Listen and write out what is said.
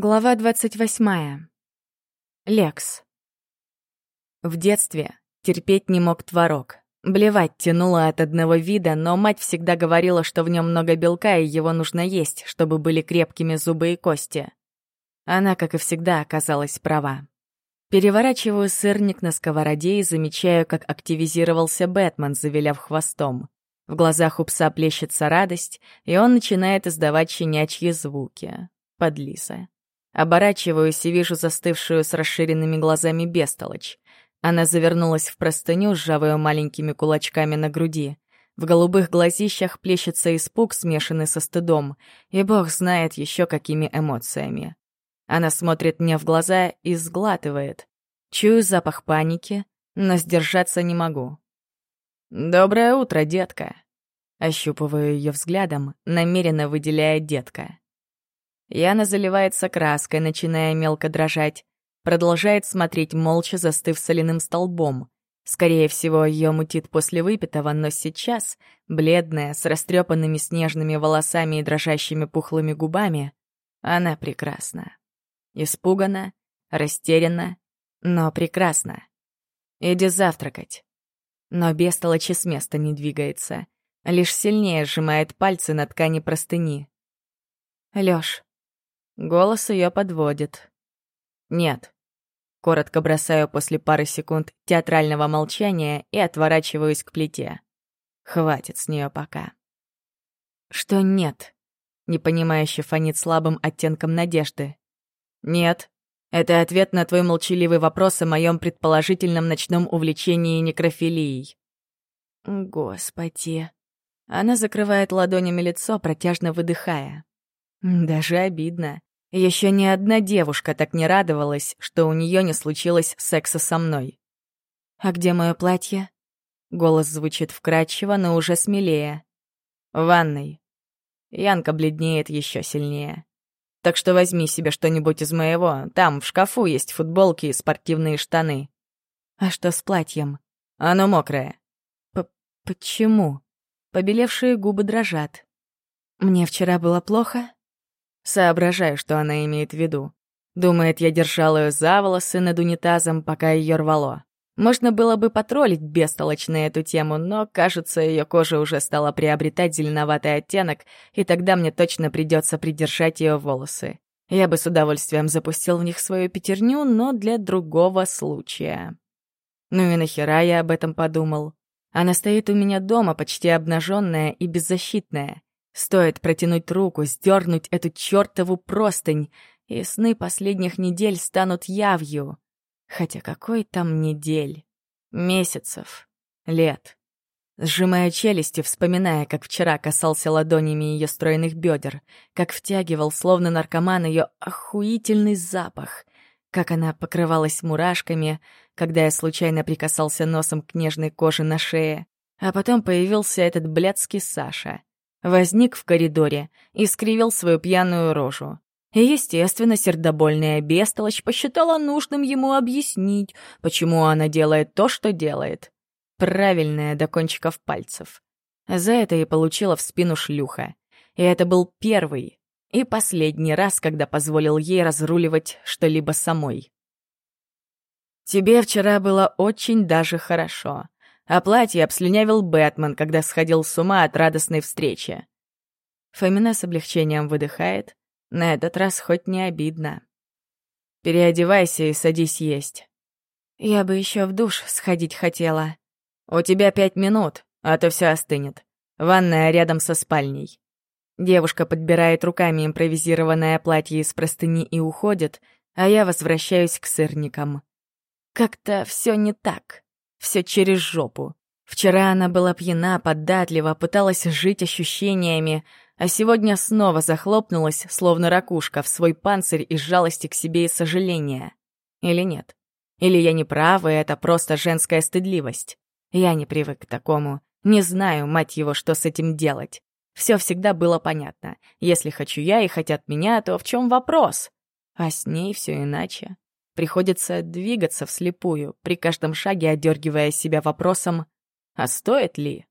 Глава 28. Лекс. В детстве терпеть не мог творог. Блевать тянуло от одного вида, но мать всегда говорила, что в нем много белка и его нужно есть, чтобы были крепкими зубы и кости. Она, как и всегда, оказалась права. Переворачиваю сырник на сковороде и замечаю, как активизировался Бэтмен, завиляв хвостом. В глазах у пса плещется радость, и он начинает издавать щенячьи звуки. Подлиза. Оборачиваюсь и вижу застывшую с расширенными глазами бестолочь. Она завернулась в простыню, сжав ее маленькими кулачками на груди. В голубых глазищах плещется испуг, смешанный со стыдом, и бог знает еще какими эмоциями. Она смотрит мне в глаза и сглатывает. Чую запах паники, но сдержаться не могу. «Доброе утро, детка!» Ощупываю ее взглядом, намеренно выделяя детка. Яна заливается краской, начиная мелко дрожать. Продолжает смотреть, молча застыв соляным столбом. Скорее всего, ее мутит после выпитого, но сейчас, бледная, с растрепанными снежными волосами и дрожащими пухлыми губами, она прекрасна. Испугана, растеряна, но прекрасна. Иди завтракать. Но бестолочи с места не двигается, лишь сильнее сжимает пальцы на ткани простыни. «Лёш, Голос ее подводит. «Нет». Коротко бросаю после пары секунд театрального молчания и отворачиваюсь к плите. Хватит с нее пока. «Что нет?» Непонимающе фонит слабым оттенком надежды. «Нет. Это ответ на твой молчаливый вопрос о моем предположительном ночном увлечении некрофилией». «Господи». Она закрывает ладонями лицо, протяжно выдыхая. «Даже обидно. Еще ни одна девушка так не радовалась, что у нее не случилось секса со мной. «А где мое платье?» Голос звучит вкрадчиво, но уже смелее. «В ванной». Янка бледнеет еще сильнее. «Так что возьми себе что-нибудь из моего. Там в шкафу есть футболки и спортивные штаны». «А что с платьем?» «Оно мокрое». П «Почему?» Побелевшие губы дрожат. «Мне вчера было плохо?» Соображаю, что она имеет в виду. Думает, я держал ее за волосы над унитазом, пока ее рвало. Можно было бы потроллить бестолочно эту тему, но, кажется, ее кожа уже стала приобретать зеленоватый оттенок, и тогда мне точно придется придержать ее волосы. Я бы с удовольствием запустил в них свою пятерню, но для другого случая. Ну и нахера я об этом подумал? Она стоит у меня дома, почти обнаженная и беззащитная. Стоит протянуть руку, сдернуть эту чертову простынь, и сны последних недель станут явью. Хотя какой там недель? Месяцев. Лет. Сжимая челюсти, вспоминая, как вчера касался ладонями ее стройных бедер, как втягивал, словно наркоман, ее охуительный запах, как она покрывалась мурашками, когда я случайно прикасался носом к нежной коже на шее. А потом появился этот блядский Саша возник в коридоре и скривил свою пьяную рожу. Естественно, сердобольная бестолочь посчитала нужным ему объяснить, почему она делает то, что делает. Правильная до кончиков пальцев. За это и получила в спину шлюха. И это был первый и последний раз, когда позволил ей разруливать что-либо самой. «Тебе вчера было очень даже хорошо», а платье обслюнявил Бэтмен, когда сходил с ума от радостной встречи. Фомина с облегчением выдыхает. На этот раз хоть не обидно. «Переодевайся и садись есть». «Я бы еще в душ сходить хотела». «У тебя пять минут, а то все остынет. Ванная рядом со спальней». Девушка подбирает руками импровизированное платье из простыни и уходит, а я возвращаюсь к сырникам. «Как-то все не так» все через жопу. Вчера она была пьяна, податлива, пыталась жить ощущениями, а сегодня снова захлопнулась, словно ракушка, в свой панцирь из жалости к себе и сожаления. Или нет? Или я не права, и это просто женская стыдливость? Я не привык к такому. Не знаю, мать его, что с этим делать. Все всегда было понятно. Если хочу я и хотят меня, то в чем вопрос? А с ней все иначе. Приходится двигаться вслепую, при каждом шаге одергивая себя вопросом «А стоит ли?».